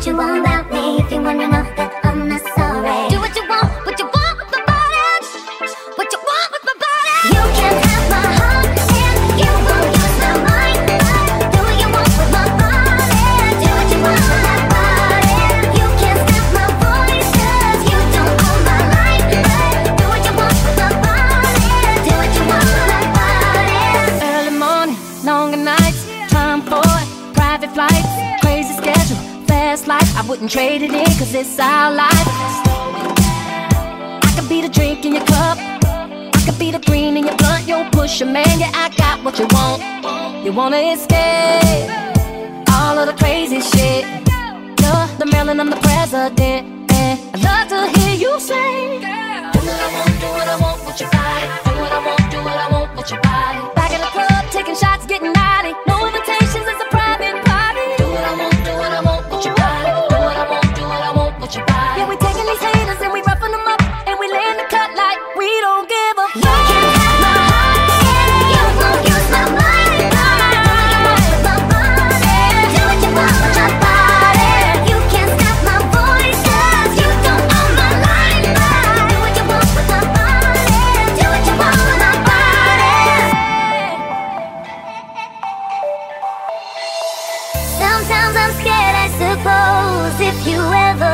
what you want about me. If you wanna wouldn't trade it in, cause it's our life. I could be the drink in your cup. I could be the green in your blunt. Yo, push a man, yeah, I got what you want. You wanna escape all of the crazy shit. You're the Marilyn, I'm the president. I'd love to hear you say, Sometimes I'm scared, I suppose, if you ever.